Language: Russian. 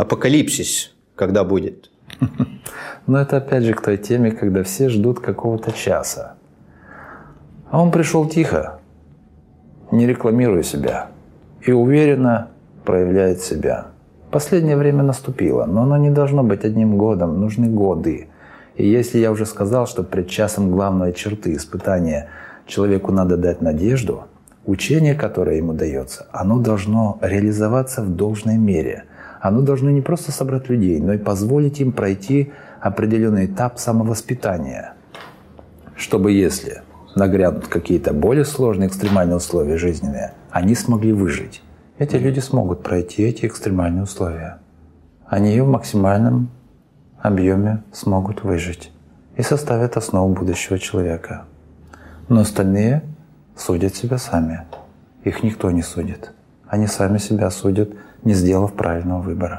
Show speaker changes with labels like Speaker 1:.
Speaker 1: апокалипсис когда будет?
Speaker 2: Но это опять же к той теме, когда все ждут какого-то часа. А он пришел тихо, не рекламируя себя, и уверенно проявляет себя. Последнее время наступило, но оно не должно быть одним годом, нужны годы. И если я уже сказал, что пред часом главной черты испытания человеку надо дать надежду, учение, которое ему дается, оно должно реализоваться в должной мере. Оно должно не просто собрать людей, но и позволить им пройти определенный этап самовоспитания, чтобы если нагрянут какие-то более сложные экстремальные условия жизненные, они смогли выжить. Эти люди смогут пройти эти экстремальные условия. Они в максимальном объеме смогут выжить и составят основу будущего человека. Но остальные судят себя сами. Их никто не судит. Они сами себя судят, не сделав правильного выбора.